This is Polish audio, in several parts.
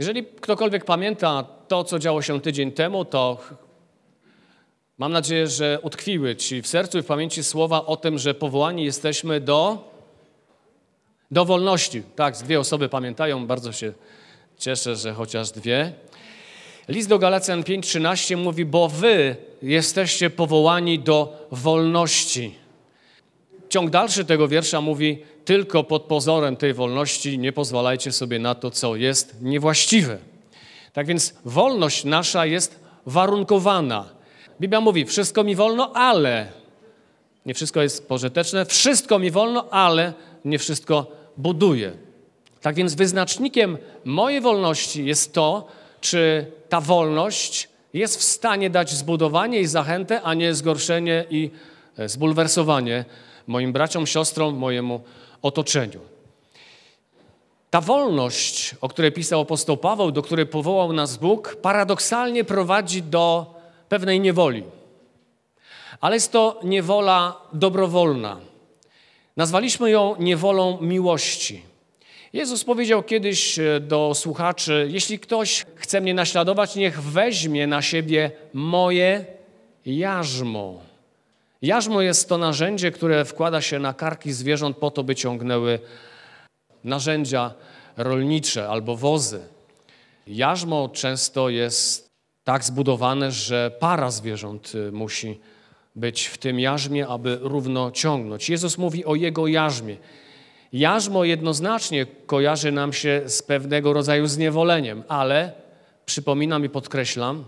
Jeżeli ktokolwiek pamięta to, co działo się tydzień temu, to mam nadzieję, że utkwiły Ci w sercu i w pamięci słowa o tym, że powołani jesteśmy do, do wolności. Tak, dwie osoby pamiętają, bardzo się cieszę, że chociaż dwie. List do Galacjan 5:13 mówi, bo wy jesteście powołani do wolności. Ciąg dalszy tego wiersza mówi, tylko pod pozorem tej wolności nie pozwalajcie sobie na to, co jest niewłaściwe. Tak więc wolność nasza jest warunkowana. Biblia mówi, wszystko mi wolno, ale nie wszystko jest pożyteczne, wszystko mi wolno, ale nie wszystko buduje. Tak więc wyznacznikiem mojej wolności jest to, czy ta wolność jest w stanie dać zbudowanie i zachętę, a nie zgorszenie i e, zbulwersowanie moim braciom, siostrom, mojemu otoczeniu. Ta wolność, o której pisał apostoł Paweł, do której powołał nas Bóg, paradoksalnie prowadzi do pewnej niewoli. Ale jest to niewola dobrowolna. Nazwaliśmy ją niewolą miłości. Jezus powiedział kiedyś e, do słuchaczy: Jeśli ktoś chce mnie naśladować, niech weźmie na siebie moje jarzmo. Jarzmo jest to narzędzie, które wkłada się na karki zwierząt po to, by ciągnęły narzędzia rolnicze albo wozy. Jarzmo często jest tak zbudowane, że para zwierząt y, musi być w tym jarzmie, aby równo ciągnąć. Jezus mówi o jego jarzmie. Jarzmo jednoznacznie kojarzy nam się z pewnego rodzaju zniewoleniem, ale przypominam i podkreślam,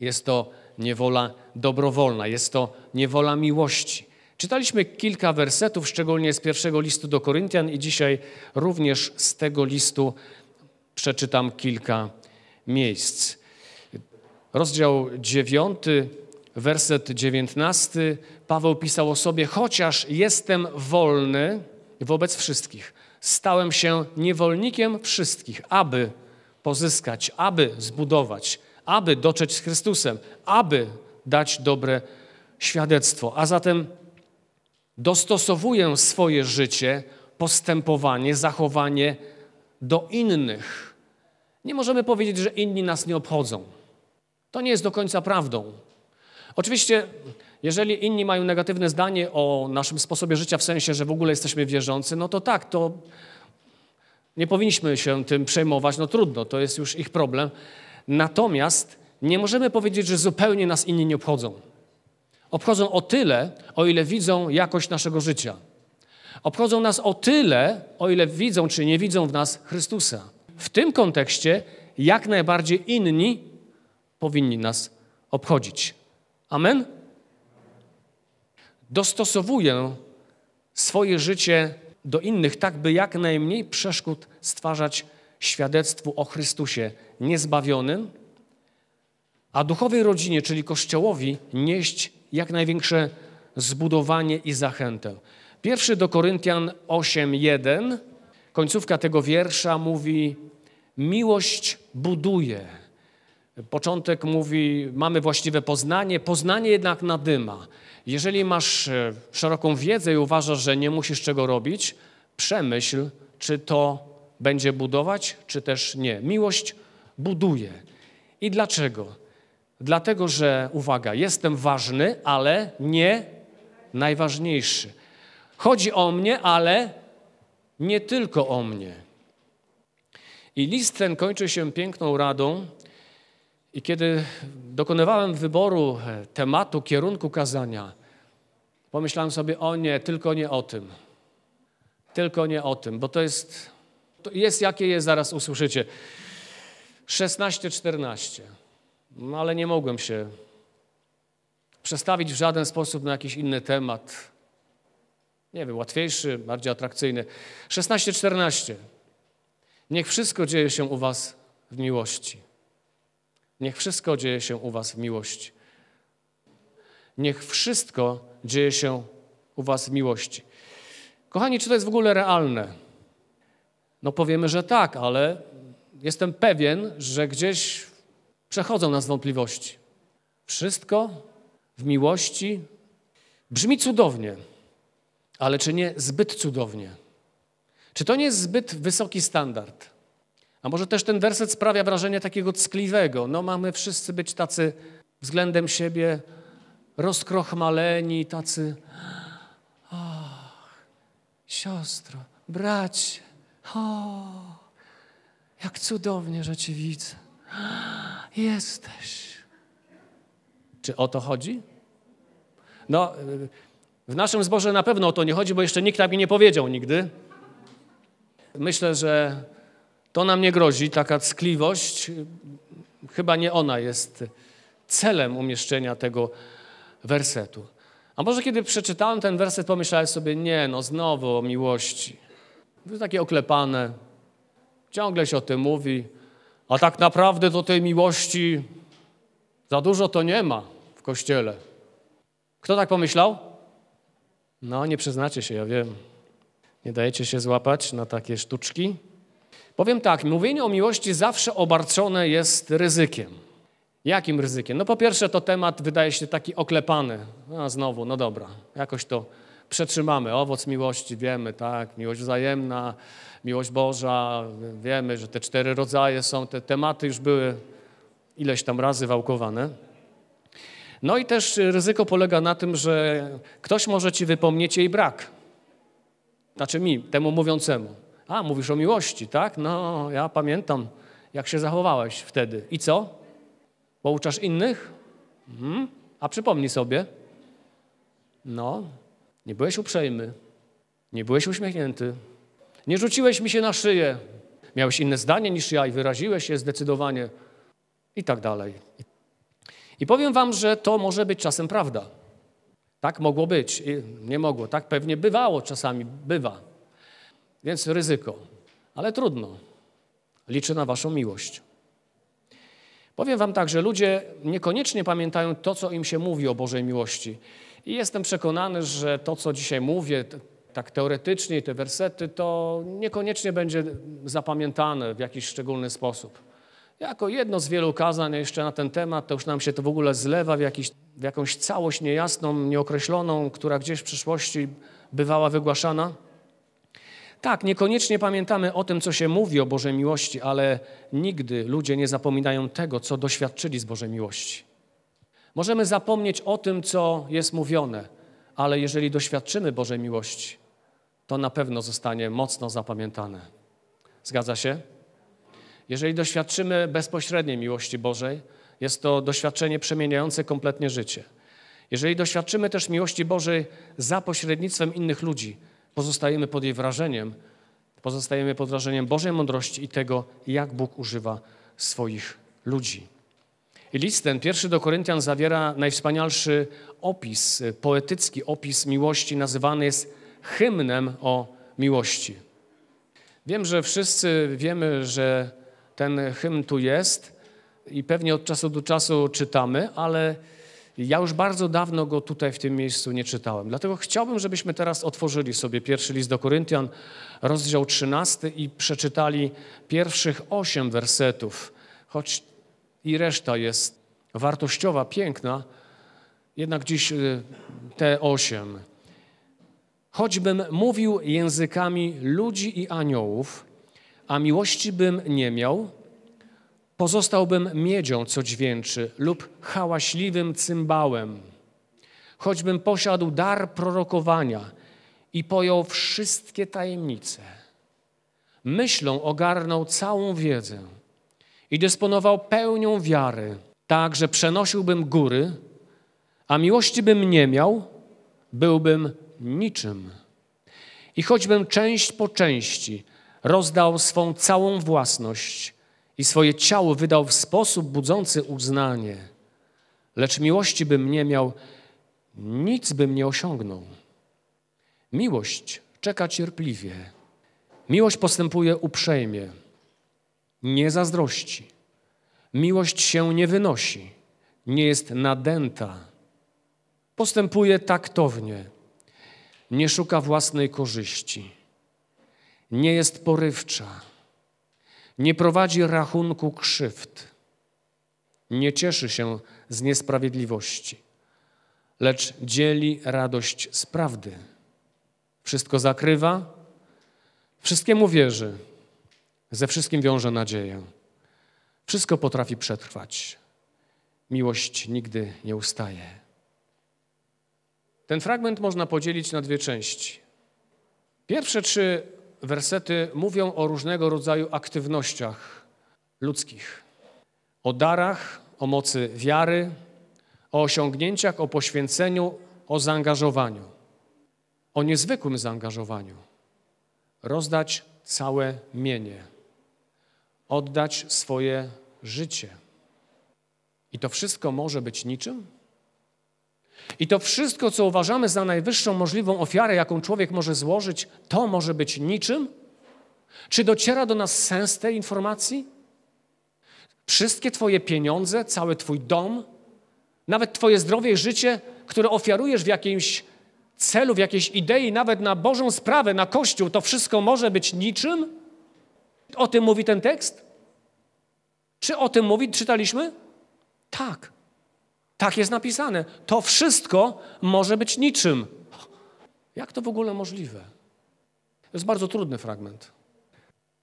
jest to niewola dobrowolna, jest to niewola miłości. Czytaliśmy kilka wersetów, szczególnie z pierwszego listu do Koryntian i dzisiaj również z tego listu przeczytam kilka miejsc. Rozdział 9, werset 19. Paweł pisał o sobie: Chociaż jestem wolny wobec wszystkich, stałem się niewolnikiem wszystkich, aby pozyskać, aby zbudować aby dotrzeć z Chrystusem, aby dać dobre świadectwo. A zatem dostosowuję swoje życie, postępowanie, zachowanie do innych. Nie możemy powiedzieć, że inni nas nie obchodzą. To nie jest do końca prawdą. Oczywiście, jeżeli inni mają negatywne zdanie o naszym sposobie życia, w sensie, że w ogóle jesteśmy wierzący, no to tak, to nie powinniśmy się tym przejmować, no trudno, to jest już ich problem. Natomiast nie możemy powiedzieć, że zupełnie nas inni nie obchodzą. Obchodzą o tyle, o ile widzą jakość naszego życia. Obchodzą nas o tyle, o ile widzą czy nie widzą w nas Chrystusa. W tym kontekście jak najbardziej inni powinni nas obchodzić. Amen? Dostosowuję swoje życie do innych, tak by jak najmniej przeszkód stwarzać świadectwu o Chrystusie niezbawionym, a duchowej rodzinie, czyli Kościołowi, nieść jak największe zbudowanie i zachętę. Pierwszy do Koryntian 8:1, końcówka tego wiersza mówi: Miłość buduje. Początek mówi: Mamy właściwe poznanie, poznanie jednak nadyma. Jeżeli masz e, szeroką wiedzę i uważasz, że nie musisz czego robić, przemyśl, czy to będzie budować, czy też nie. Miłość buduje. I dlaczego? Dlatego, że uwaga, jestem ważny, ale nie najważniejszy. Chodzi o mnie, ale nie tylko o mnie. I list ten kończy się piękną radą. I kiedy dokonywałem wyboru e, tematu, kierunku kazania, pomyślałem sobie, o nie, tylko nie o tym. Tylko nie o tym, bo to jest to jest jakie jest, zaraz usłyszycie. 16-14. No ale nie mogłem się przestawić w żaden sposób na jakiś inny temat. Nie wiem, łatwiejszy, bardziej atrakcyjny. 16-14. Niech wszystko dzieje się u Was w miłości. Niech wszystko dzieje się u Was w miłości. Niech wszystko dzieje się u Was w miłości. Kochani, czy to jest w ogóle realne? No powiemy, że tak, ale jestem pewien, że gdzieś przechodzą nas wątpliwości. Wszystko w miłości brzmi cudownie, ale czy nie zbyt cudownie? Czy to nie jest zbyt wysoki standard? A może też ten werset sprawia wrażenie takiego ckliwego. No mamy wszyscy być tacy względem siebie rozkrochmaleni, tacy ach, siostro, bracie, o, jak cudownie, że Cię widzę. Jesteś. Czy o to chodzi? No, w naszym zborze na pewno o to nie chodzi, bo jeszcze nikt tak mi nie powiedział nigdy. Myślę, że to nam nie grozi, taka ckliwość. Chyba nie ona jest celem umieszczenia tego wersetu. A może kiedy przeczytałem ten werset, pomyślałem sobie, nie, no znowu o miłości. To takie oklepane. Ciągle się o tym mówi. A tak naprawdę to tej miłości za dużo to nie ma w kościele. Kto tak pomyślał? No, nie przyznacie się, ja wiem. Nie dajecie się złapać na takie sztuczki. Powiem tak, mówienie o miłości zawsze obarczone jest ryzykiem. Jakim ryzykiem? No po pierwsze to temat wydaje się taki oklepany. No znowu, no dobra, jakoś to przetrzymamy. Owoc miłości wiemy, tak, miłość wzajemna, miłość Boża, wiemy, że te cztery rodzaje są, te tematy już były ileś tam razy wałkowane. No i też ryzyko polega na tym, że ktoś może ci wypomnieć jej brak. Znaczy mi, temu mówiącemu. A, mówisz o miłości, tak? No, ja pamiętam, jak się zachowałeś wtedy. I co? Pouczasz innych? Mhm. A przypomnij sobie. No, nie byłeś uprzejmy, nie byłeś uśmiechnięty, nie rzuciłeś mi się na szyję, miałeś inne zdanie niż ja i wyraziłeś je zdecydowanie i tak dalej. I powiem wam, że to może być czasem prawda. Tak mogło być, I nie mogło, tak pewnie bywało czasami, bywa. Więc ryzyko, ale trudno. Liczę na waszą miłość. Powiem wam tak, że ludzie niekoniecznie pamiętają to, co im się mówi o Bożej miłości. I jestem przekonany, że to, co dzisiaj mówię, tak teoretycznie, te wersety, to niekoniecznie będzie zapamiętane w jakiś szczególny sposób. Jako jedno z wielu kazań jeszcze na ten temat, to już nam się to w ogóle zlewa w, jakiś, w jakąś całość niejasną, nieokreśloną, która gdzieś w przyszłości bywała wygłaszana. Tak, niekoniecznie pamiętamy o tym, co się mówi o Bożej miłości, ale nigdy ludzie nie zapominają tego, co doświadczyli z Bożej miłości. Możemy zapomnieć o tym, co jest mówione, ale jeżeli doświadczymy Bożej miłości, to na pewno zostanie mocno zapamiętane. Zgadza się? Jeżeli doświadczymy bezpośredniej miłości Bożej, jest to doświadczenie przemieniające kompletnie życie. Jeżeli doświadczymy też miłości Bożej za pośrednictwem innych ludzi, pozostajemy pod jej wrażeniem, pozostajemy pod wrażeniem Bożej mądrości i tego, jak Bóg używa swoich ludzi. List ten, pierwszy do Koryntian, zawiera najwspanialszy opis, poetycki opis miłości, nazywany jest hymnem o miłości. Wiem, że wszyscy wiemy, że ten hymn tu jest i pewnie od czasu do czasu czytamy, ale ja już bardzo dawno go tutaj w tym miejscu nie czytałem. Dlatego chciałbym, żebyśmy teraz otworzyli sobie pierwszy list do Koryntian, rozdział 13 i przeczytali pierwszych osiem wersetów. Choć i reszta jest wartościowa, piękna, jednak dziś y, te osiem. Choćbym mówił językami ludzi i aniołów, a miłości bym nie miał, pozostałbym miedzią, co dźwięczy, lub hałaśliwym cymbałem. Choćbym posiadł dar prorokowania i pojął wszystkie tajemnice, myślą ogarnął całą wiedzę i dysponował pełnią wiary, tak, że przenosiłbym góry, a miłości bym nie miał, byłbym niczym. I choćbym część po części rozdał swą całą własność i swoje ciało wydał w sposób budzący uznanie, lecz miłości bym nie miał, nic bym nie osiągnął. Miłość czeka cierpliwie. Miłość postępuje uprzejmie, nie zazdrości. Miłość się nie wynosi, nie jest nadęta. Postępuje taktownie, nie szuka własnej korzyści, nie jest porywcza, nie prowadzi rachunku krzywd, nie cieszy się z niesprawiedliwości, lecz dzieli radość z prawdy. Wszystko zakrywa, wszystkiemu wierzy, Ze wszystkim wiąże nadzieję. Wszystko potrafi przetrwać. Miłość nigdy nie ustaje. Ten fragment można podzielić na dwie części. Pierwsze trzy wersety mówią o różnego rodzaju aktywnościach ludzkich. O darach, o mocy wiary, o osiągnięciach, o poświęceniu, o zaangażowaniu. O niezwykłym zaangażowaniu. Rozdać całe mienie. Oddać swoje życie. I to wszystko może być niczym? I to wszystko, co uważamy za najwyższą możliwą ofiarę, jaką człowiek może złożyć, to może być niczym? Czy dociera do nas sens tej informacji? Wszystkie Twoje pieniądze, cały Twój dom, nawet Twoje zdrowie i życie, które ofiarujesz w jakimś celu, w jakiejś idei, nawet na Bożą sprawę, na Kościół, to wszystko może być niczym? O tym mówi ten tekst? Czy o tym mówi, czytaliśmy? Tak. Tak jest napisane. To wszystko może być niczym. Jak to w ogóle możliwe? To jest bardzo trudny fragment.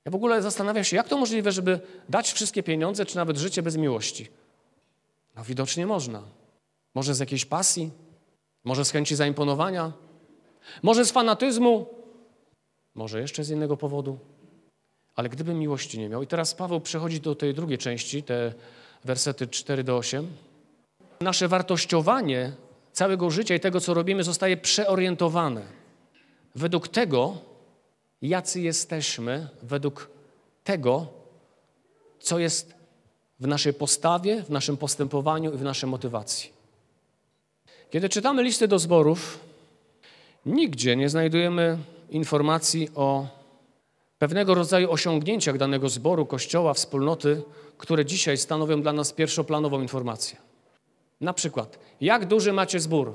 Ja w ogóle zastanawiam się, jak to możliwe, żeby dać wszystkie pieniądze, czy nawet życie bez miłości? No widocznie można. Może z jakiejś pasji, może z chęci zaimponowania, może z fanatyzmu, może jeszcze z innego powodu. Ale gdyby miłości nie miał, i teraz Paweł przechodzi do tej drugiej części, te wersety 4 do 8, nasze wartościowanie całego życia i tego, co robimy, zostaje przeorientowane według tego, jacy jesteśmy, według tego, co jest w naszej postawie, w naszym postępowaniu i w naszej motywacji. Kiedy czytamy listy do zborów, nigdzie nie znajdujemy informacji o pewnego rodzaju osiągnięciach danego zboru, kościoła, wspólnoty, które dzisiaj stanowią dla nas pierwszoplanową informację. Na przykład, jak duży macie zbór?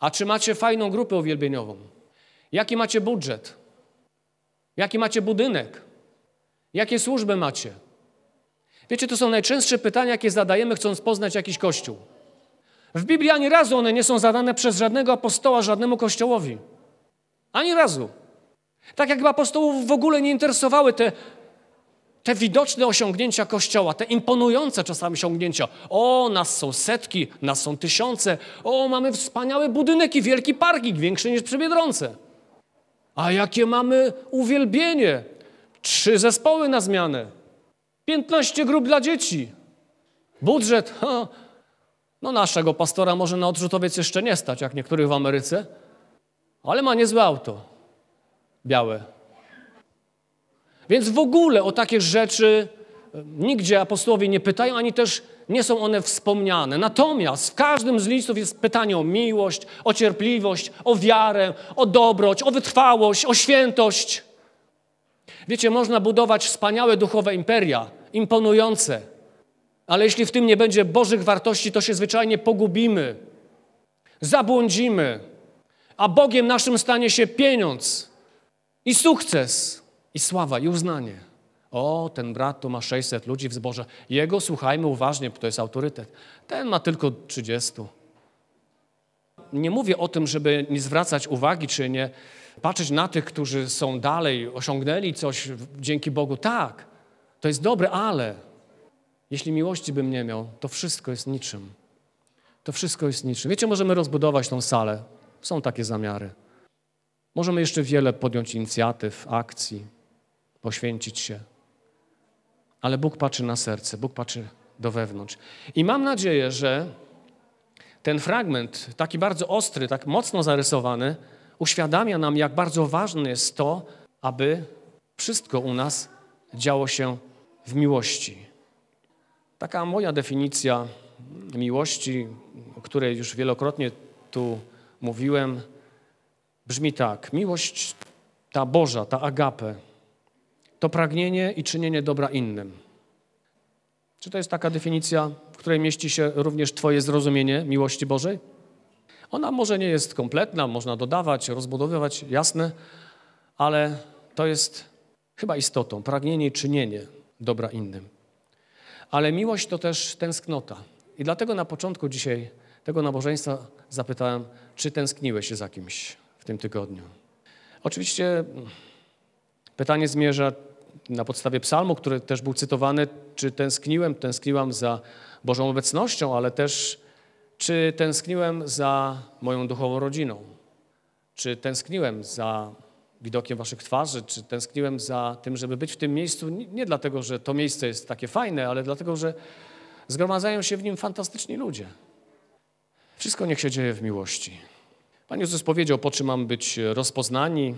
A czy macie fajną grupę uwielbieniową? Jaki macie budżet? Jaki macie budynek? Jakie służby macie? Wiecie, to są najczęstsze pytania, jakie zadajemy, chcąc poznać jakiś kościół. W Biblii ani razu one nie są zadane przez żadnego apostoła, żadnemu kościołowi. Ani razu. Tak jakby apostołów w ogóle nie interesowały te te widoczne osiągnięcia Kościoła, te imponujące czasami osiągnięcia. O, nas są setki, nas są tysiące. O, mamy wspaniały budynek i wielki parking, większy niż przy Biedronce. A jakie mamy uwielbienie. Trzy zespoły na zmianę. Piętnaście grup dla dzieci. Budżet, ha, no naszego pastora może na odrzutowiec jeszcze nie stać, jak niektórych w Ameryce, ale ma niezłe auto. Białe, więc w ogóle o takie rzeczy e, nigdzie apostołowie nie pytają, ani też nie są one wspomniane. Natomiast w każdym z listów jest pytanie o miłość, o cierpliwość, o wiarę, o dobroć, o wytrwałość, o świętość. Wiecie, można budować wspaniałe duchowe imperia, imponujące, ale jeśli w tym nie będzie Bożych wartości, to się zwyczajnie pogubimy, zabłądzimy, a Bogiem naszym stanie się pieniądz i sukces i sława, i uznanie. O, ten brat tu ma 600 ludzi w zborze. Jego słuchajmy uważnie, bo to jest autorytet. Ten ma tylko 30. Nie mówię o tym, żeby nie zwracać uwagi, czy nie patrzeć na tych, którzy są dalej, osiągnęli coś dzięki Bogu. Tak, to jest dobre, ale jeśli miłości bym nie miał, to wszystko jest niczym. To wszystko jest niczym. Wiecie, możemy rozbudować tą salę. Są takie zamiary. Możemy jeszcze wiele podjąć inicjatyw, akcji poświęcić się. Ale Bóg patrzy na serce, Bóg patrzy do wewnątrz. I mam nadzieję, że ten fragment, taki bardzo ostry, tak mocno zarysowany, uświadamia nam, jak bardzo ważne jest to, aby wszystko u nas działo się w miłości. Taka moja definicja miłości, o której już wielokrotnie tu mówiłem, brzmi tak. Miłość ta Boża, ta agape, to pragnienie i czynienie dobra innym. Czy to jest taka definicja, w której mieści się również Twoje zrozumienie miłości Bożej? Ona może nie jest kompletna, można dodawać, rozbudowywać, jasne, ale to jest chyba istotą, pragnienie i czynienie dobra innym. Ale miłość to też tęsknota. I dlatego na początku dzisiaj tego nabożeństwa zapytałem, czy tęskniłeś się za kimś tym tygodniu. Oczywiście pytanie zmierza, na podstawie psalmu, który też był cytowany, czy tęskniłem, tęskniłam za Bożą obecnością, ale też czy tęskniłem za moją duchową rodziną, czy tęskniłem za widokiem waszych twarzy, czy tęskniłem za tym, żeby być w tym miejscu, nie dlatego, że to miejsce jest takie fajne, ale dlatego, że zgromadzają się w nim fantastyczni ludzie. Wszystko niech się dzieje w miłości. Pan Jezus powiedział, po czym mam być rozpoznani,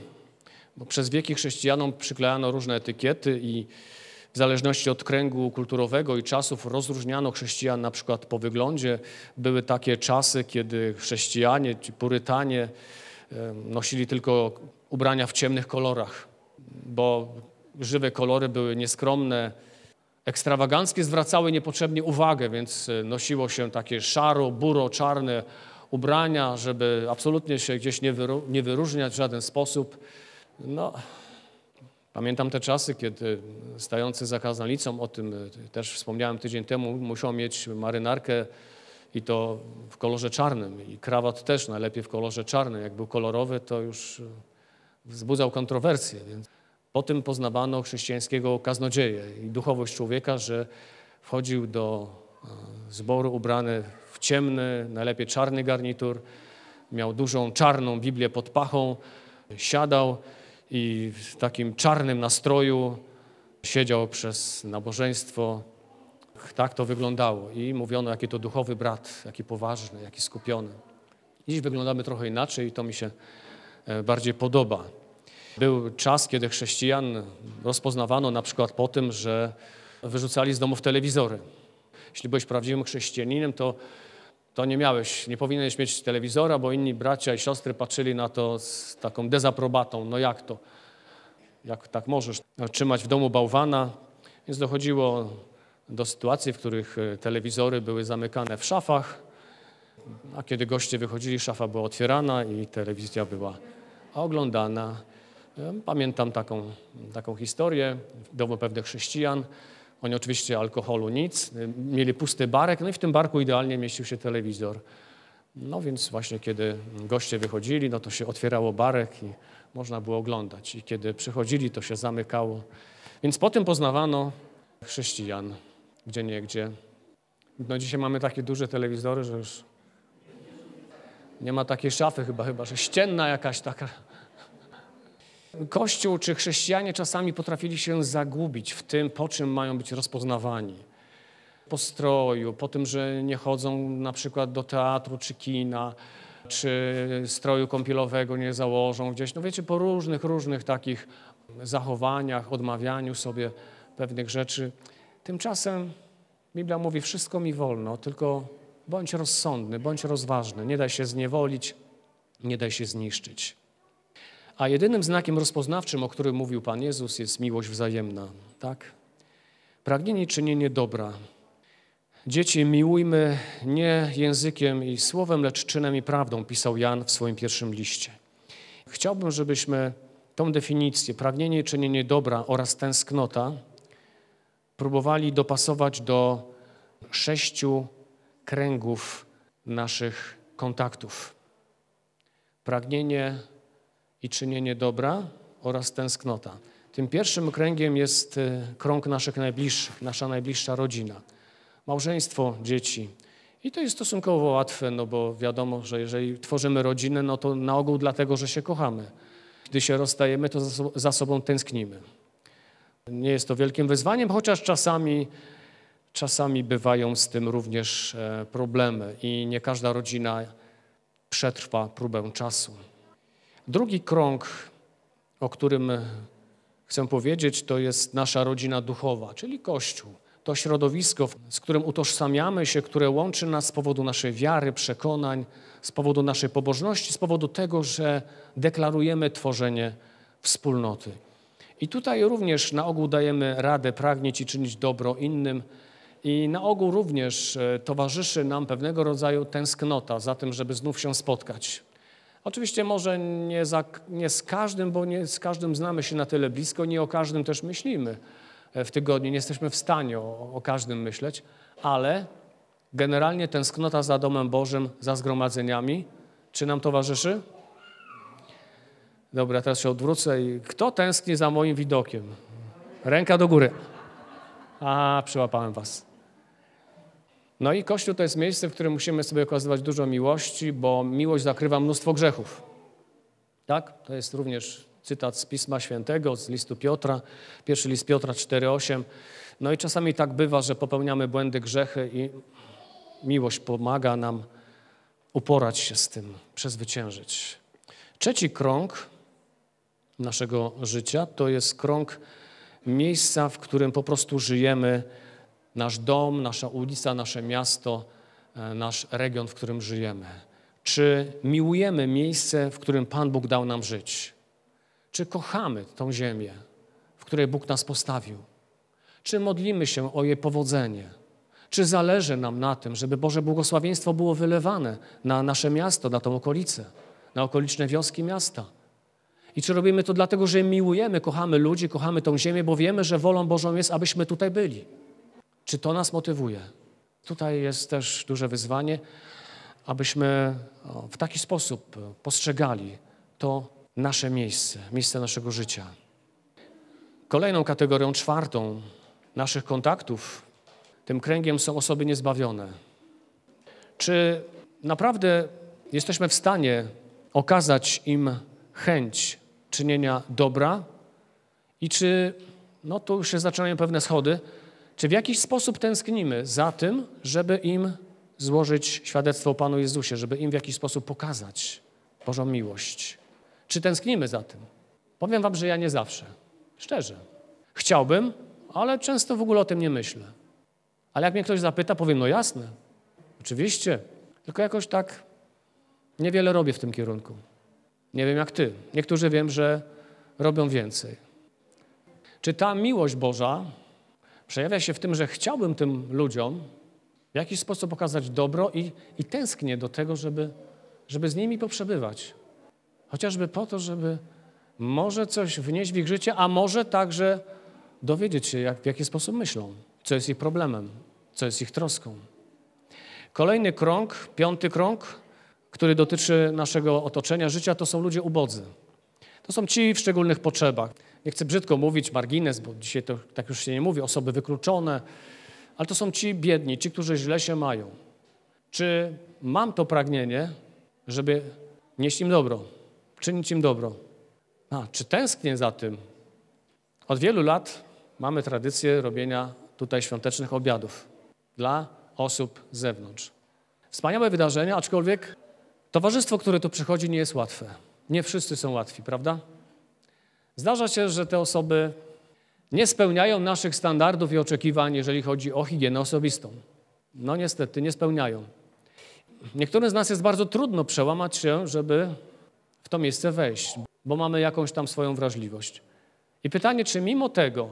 bo przez wieki chrześcijanom przyklejano różne etykiety i w zależności od kręgu kulturowego i czasów rozróżniano chrześcijan na przykład po wyglądzie. Były takie czasy, kiedy chrześcijanie, ci purytanie nosili tylko ubrania w ciemnych kolorach, bo żywe kolory były nieskromne, ekstrawaganckie, zwracały niepotrzebnie uwagę, więc e, nosiło się takie szaro, buro, czarne ubrania, żeby absolutnie się gdzieś nie, wyru nie wyróżniać w żaden sposób. No, pamiętam te czasy, kiedy stający za kazalnicą, o tym e, też wspomniałem tydzień temu, musiał mieć marynarkę i to w kolorze czarnym i krawat też najlepiej w kolorze czarnym. Jak był kolorowy, to już e, wzbudzał kontrowersje. Więc po tym poznawano chrześcijańskiego kaznodzieję i duchowość człowieka, że wchodził do e, zboru ubrany ciemny, najlepiej czarny garnitur, miał dużą czarną Biblię pod pachą, siadał i w takim czarnym nastroju siedział przez nabożeństwo. Tak to wyglądało i mówiono, jaki to duchowy brat, jaki poważny, jaki skupiony. Dziś wyglądamy trochę inaczej i to mi się e, bardziej podoba. Był czas, kiedy chrześcijan rozpoznawano na przykład po tym, że wyrzucali z domów telewizory. Jeśli byłeś prawdziwym chrześcijaninem, to, to nie miałeś, nie powinieneś mieć telewizora, bo inni bracia i siostry patrzyli na to z taką dezaprobatą. No jak to? Jak tak możesz trzymać w domu bałwana? Więc dochodziło do sytuacji, w których e, telewizory były zamykane w szafach, a kiedy goście wychodzili, szafa była otwierana i telewizja była oglądana. Pamiętam taką, taką historię w domu pewnych chrześcijan. Oni oczywiście alkoholu nic, mieli pusty barek, no i w tym barku idealnie mieścił się telewizor. No więc właśnie kiedy goście wychodzili, no to się otwierało barek i można było oglądać. I kiedy przychodzili, to się zamykało. Więc potem poznawano chrześcijan, gdzie nie gdzie. No dzisiaj mamy takie duże telewizory, że już nie ma takiej szafy chyba, chyba że ścienna jakaś taka Kościół czy chrześcijanie czasami potrafili się zagubić w tym, po czym mają być rozpoznawani. Po stroju, po tym, że nie chodzą na przykład do teatru czy kina, czy stroju kąpielowego nie założą gdzieś. No wiecie, po różnych, różnych takich zachowaniach, odmawianiu sobie pewnych rzeczy. Tymczasem Biblia mówi, wszystko mi wolno, tylko bądź rozsądny, bądź rozważny, nie daj się zniewolić, nie daj się zniszczyć. A jedynym znakiem rozpoznawczym, o którym mówił Pan Jezus, jest miłość wzajemna. Tak? Pragnienie czynienie dobra. Dzieci, miłujmy nie językiem i słowem, lecz czynem i prawdą, pisał Jan w swoim pierwszym liście. Chciałbym, żebyśmy tą definicję, pragnienie czynienie dobra oraz tęsknota, próbowali dopasować do sześciu kręgów naszych kontaktów. Pragnienie i czynienie dobra oraz tęsknota. Tym pierwszym kręgiem jest y, krąg naszych najbliższych, nasza najbliższa rodzina. Małżeństwo, dzieci. I to jest stosunkowo łatwe, no bo wiadomo, że jeżeli tworzymy rodzinę, no to na ogół dlatego, że się kochamy. Gdy się rozstajemy, to za sobą tęsknimy. Nie jest to wielkim wyzwaniem, chociaż czasami, czasami bywają z tym również e, problemy i nie każda rodzina przetrwa próbę czasu. Drugi krąg, o którym chcę powiedzieć, to jest nasza rodzina duchowa, czyli Kościół. To środowisko, z którym utożsamiamy się, które łączy nas z powodu naszej wiary, przekonań, z powodu naszej pobożności, z powodu tego, że deklarujemy tworzenie wspólnoty. I tutaj również na ogół dajemy radę pragnieć i czynić dobro innym. I na ogół również e, towarzyszy nam pewnego rodzaju tęsknota za tym, żeby znów się spotkać. Oczywiście może nie, za, nie z każdym, bo nie z każdym znamy się na tyle blisko, nie o każdym też myślimy w tygodniu, nie jesteśmy w stanie o, o każdym myśleć, ale generalnie tęsknota za domem Bożym, za zgromadzeniami, czy nam towarzyszy? Dobra, teraz się odwrócę i kto tęskni za moim widokiem? Ręka do góry. A, przyłapałem was. No i Kościół to jest miejsce, w którym musimy sobie okazywać dużo miłości, bo miłość zakrywa mnóstwo grzechów. Tak? To jest również cytat z Pisma Świętego, z listu Piotra, pierwszy list Piotra 4,8. No i czasami tak bywa, że popełniamy błędy, grzechy i miłość pomaga nam uporać się z tym, przezwyciężyć. Trzeci krąg naszego życia to jest krąg miejsca, w którym po prostu żyjemy, nasz dom, nasza ulica, nasze miasto, e, nasz region, w którym żyjemy. Czy miłujemy miejsce, w którym Pan Bóg dał nam żyć? Czy kochamy tą ziemię, w której Bóg nas postawił? Czy modlimy się o jej powodzenie? Czy zależy nam na tym, żeby Boże błogosławieństwo było wylewane na nasze miasto, na tą okolicę, na okoliczne wioski miasta? I czy robimy to dlatego, że miłujemy, kochamy ludzi, kochamy tą ziemię, bo wiemy, że wolą Bożą jest, abyśmy tutaj byli? Czy to nas motywuje? Tutaj jest też duże wyzwanie, abyśmy w taki sposób postrzegali to nasze miejsce, miejsce naszego życia. Kolejną kategorią, czwartą naszych kontaktów, tym kręgiem są osoby niezbawione. Czy naprawdę jesteśmy w stanie okazać im chęć czynienia dobra i czy, no tu już się zaczynają pewne schody, czy w jakiś sposób tęsknimy za tym, żeby im złożyć świadectwo o Panu Jezusie, żeby im w jakiś sposób pokazać Bożą miłość? Czy tęsknimy za tym? Powiem Wam, że ja nie zawsze. Szczerze. Chciałbym, ale często w ogóle o tym nie myślę. Ale jak mnie ktoś zapyta, powiem, no jasne, oczywiście, tylko jakoś tak niewiele robię w tym kierunku. Nie wiem jak Ty. Niektórzy wiem, że robią więcej. Czy ta miłość Boża przejawia się w tym, że chciałbym tym ludziom w jakiś sposób okazać dobro i, i tęsknię do tego, żeby, żeby z nimi poprzebywać. Chociażby po to, żeby może coś wnieść w ich życie, a może także dowiedzieć się, jak, w jaki sposób myślą, co jest ich problemem, co jest ich troską. Kolejny krąg, piąty krąg, który dotyczy naszego otoczenia życia, to są ludzie ubodzy. To są ci w szczególnych potrzebach. Nie chcę brzydko mówić margines, bo dzisiaj to tak już się nie mówi, osoby wykluczone, ale to są ci biedni, ci, którzy źle się mają. Czy mam to pragnienie, żeby nieść im dobro, czynić im dobro? A, czy tęsknię za tym? Od wielu lat mamy tradycję robienia tutaj świątecznych obiadów dla osób z zewnątrz. Wspaniałe wydarzenia, aczkolwiek towarzystwo, które tu przychodzi, nie jest łatwe. Nie wszyscy są łatwi, prawda? Zdarza się, że te osoby nie spełniają naszych standardów i oczekiwań, jeżeli chodzi o higienę osobistą. No niestety, nie spełniają. Niektórym z nas jest bardzo trudno przełamać się, żeby w to miejsce wejść, bo mamy jakąś tam swoją wrażliwość. I pytanie, czy mimo tego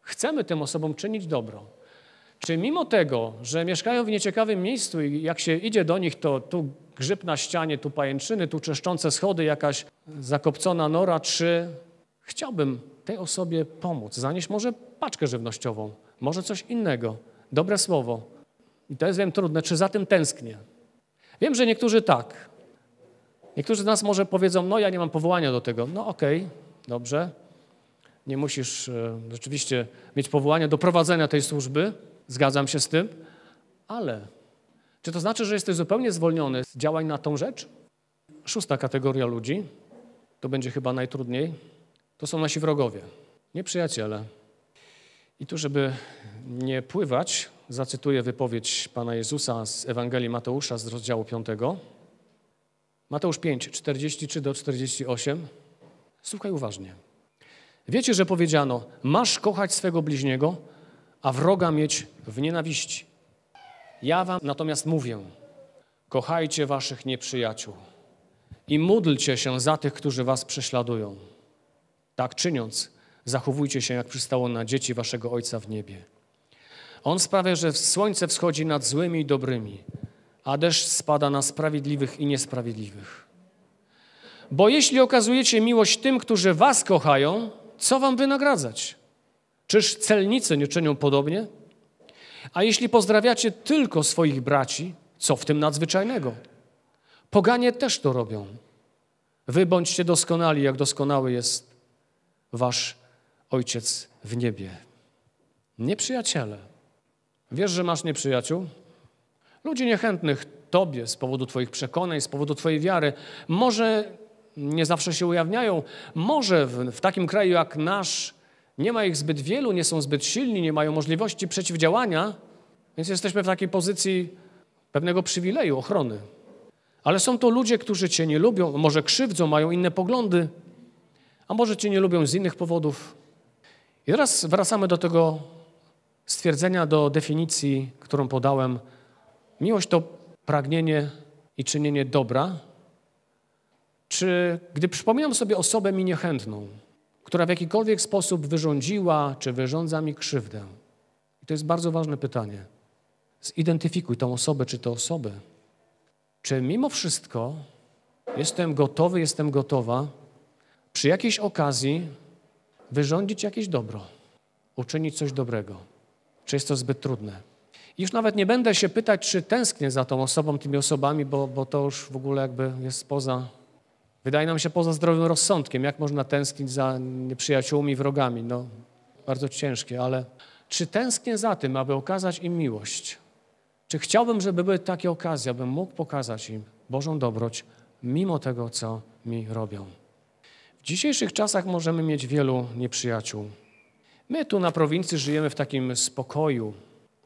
chcemy tym osobom czynić dobro? Czy mimo tego, że mieszkają w nieciekawym miejscu i jak się idzie do nich, to tu grzyb na ścianie, tu pajęczyny, tu czeszczące schody, jakaś zakopcona nora, czy chciałbym tej osobie pomóc, zanieść może paczkę żywnościową, może coś innego, dobre słowo. I to jest, wiem, trudne, czy za tym tęsknię. Wiem, że niektórzy tak. Niektórzy z nas może powiedzą, no ja nie mam powołania do tego. No okej, okay, dobrze. Nie musisz e, rzeczywiście mieć powołania do prowadzenia tej służby, zgadzam się z tym, ale czy to znaczy, że jesteś zupełnie zwolniony z działań na tą rzecz? Szósta kategoria ludzi, to będzie chyba najtrudniej, to są nasi wrogowie, nie przyjaciele. I tu, żeby nie pływać, zacytuję wypowiedź Pana Jezusa z Ewangelii Mateusza z rozdziału 5. Mateusz 5, 43 do 48. Słuchaj uważnie. Wiecie, że powiedziano, masz kochać swego bliźniego, a wroga mieć w nienawiści. Ja wam natomiast mówię, kochajcie waszych nieprzyjaciół i módlcie się za tych, którzy was prześladują. Tak czyniąc, zachowujcie się, jak przystało na dzieci waszego Ojca w niebie. On sprawia, że słońce wschodzi nad złymi i dobrymi, a deszcz spada na sprawiedliwych i niesprawiedliwych. Bo jeśli okazujecie miłość tym, którzy was kochają, co wam wynagradzać? Czyż celnicy nie czynią podobnie? A jeśli pozdrawiacie tylko swoich braci, co w tym nadzwyczajnego? Poganie też to robią. Wy bądźcie doskonali, jak doskonały jest wasz Ojciec w niebie. Nieprzyjaciele. Wiesz, że masz nieprzyjaciół? Ludzi niechętnych Tobie z powodu Twoich przekonań, z powodu Twojej wiary. Może nie zawsze się ujawniają, może w, w takim kraju jak nasz nie ma ich zbyt wielu, nie są zbyt silni, nie mają możliwości przeciwdziałania, więc jesteśmy w takiej pozycji pewnego przywileju, ochrony. Ale są to ludzie, którzy Cię nie lubią, może krzywdzą, mają inne poglądy, a może Cię nie lubią z innych powodów. I teraz wracamy do tego stwierdzenia, do definicji, którą podałem. Miłość to pragnienie i czynienie dobra. Czy gdy przypominam sobie osobę mi niechętną, która w jakikolwiek sposób wyrządziła czy wyrządza mi krzywdę? I to jest bardzo ważne pytanie. Zidentyfikuj tą osobę czy tę osobę. Czy mimo wszystko jestem gotowy, jestem gotowa przy jakiejś okazji wyrządzić jakieś dobro, uczynić coś dobrego? Czy jest to zbyt trudne? Już nawet nie będę się pytać, czy tęsknię za tą osobą, tymi osobami, bo, bo to już w ogóle jakby jest poza, wydaje nam się poza zdrowym rozsądkiem. Jak można tęsknić za nieprzyjaciółmi, wrogami? No, bardzo ciężkie, ale czy tęsknię za tym, aby okazać im miłość? Czy chciałbym, żeby były takie okazje, abym mógł pokazać im Bożą dobroć, mimo tego, co mi robią? W dzisiejszych czasach możemy mieć wielu nieprzyjaciół. My tu na prowincji żyjemy w takim spokoju,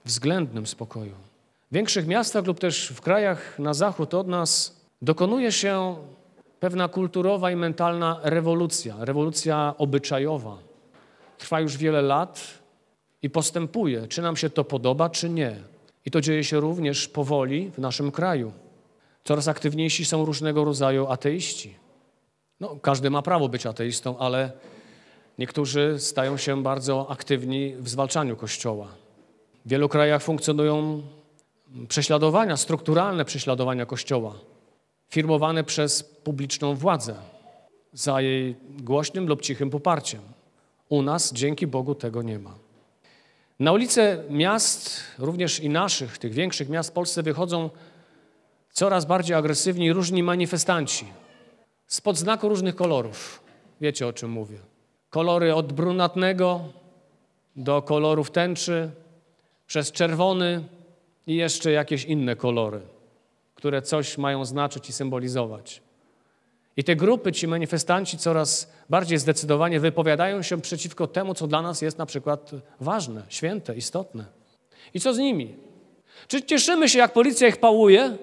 względnym spokoju. W większych miastach lub też w krajach na zachód od nas dokonuje się pewna kulturowa i mentalna rewolucja, rewolucja obyczajowa. Trwa już wiele lat i postępuje, czy nam się to podoba, czy nie. I to dzieje się również powoli w naszym kraju. Coraz aktywniejsi są różnego rodzaju ateiści. No, każdy ma prawo być ateistą, ale niektórzy stają się bardzo aktywni w zwalczaniu Kościoła. W wielu krajach funkcjonują prześladowania, strukturalne prześladowania Kościoła, firmowane przez publiczną władzę za jej głośnym lub cichym poparciem. U nas, dzięki Bogu, tego nie ma. Na ulice miast, również i naszych, tych większych miast w Polsce wychodzą coraz bardziej agresywni różni manifestanci spod znaku różnych kolorów. Wiecie o czym mówię. Kolory od brunatnego do kolorów tęczy, przez czerwony i jeszcze jakieś inne kolory, które coś mają znaczyć i symbolizować. I te grupy, ci manifestanci coraz bardziej zdecydowanie wypowiadają się przeciwko temu, co dla nas jest na przykład ważne, święte, istotne. I co z nimi? Czy cieszymy się, jak policja ich pałuje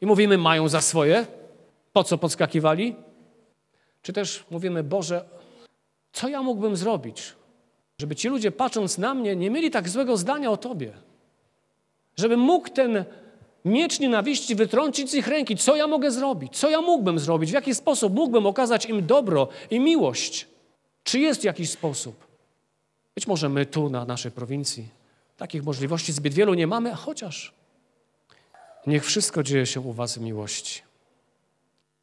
i mówimy, mają za swoje? Po co podskakiwali? Czy też mówimy, Boże, co ja mógłbym zrobić, żeby ci ludzie patrząc na mnie nie mieli tak złego zdania o Tobie? Żebym mógł ten miecz nienawiści wytrącić z ich ręki. Co ja mogę zrobić? Co ja mógłbym zrobić? W jaki sposób mógłbym okazać im dobro i miłość? Czy jest jakiś sposób? Być może my tu na naszej prowincji takich możliwości zbyt wielu nie mamy, chociaż niech wszystko dzieje się u Was w miłości.